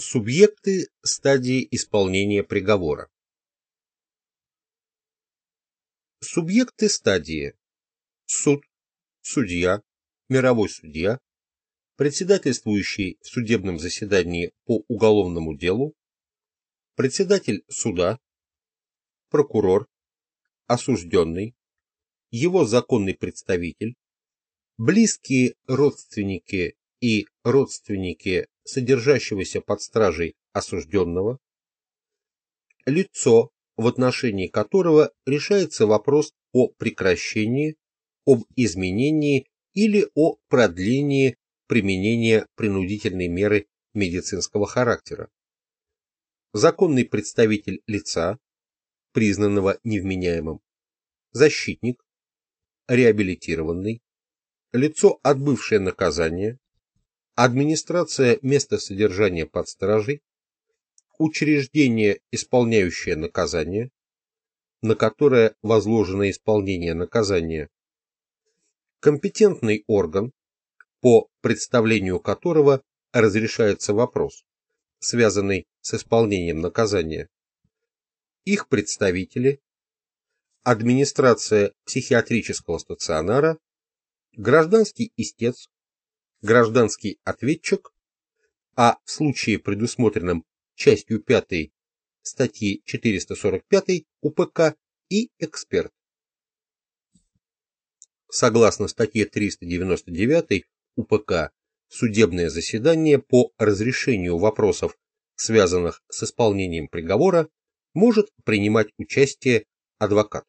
Субъекты стадии исполнения приговора. Субъекты стадии. Суд, судья, мировой судья, председательствующий в судебном заседании по уголовному делу, председатель суда, прокурор, осужденный, его законный представитель, близкие родственники и родственники содержащегося под стражей осужденного, лицо, в отношении которого решается вопрос о прекращении, об изменении или о продлении применения принудительной меры медицинского характера. Законный представитель лица, признанного невменяемым, защитник, реабилитированный, лицо, отбывшее наказание, администрация места содержания под стражей, учреждение, исполняющее наказание, на которое возложено исполнение наказания, компетентный орган, по представлению которого разрешается вопрос, связанный с исполнением наказания, их представители, администрация психиатрического стационара, гражданский истец, гражданский ответчик, а в случае, предусмотренном частью 5 статьи 445 УПК и эксперт. Согласно статье 399 УПК, судебное заседание по разрешению вопросов, связанных с исполнением приговора, может принимать участие адвокат.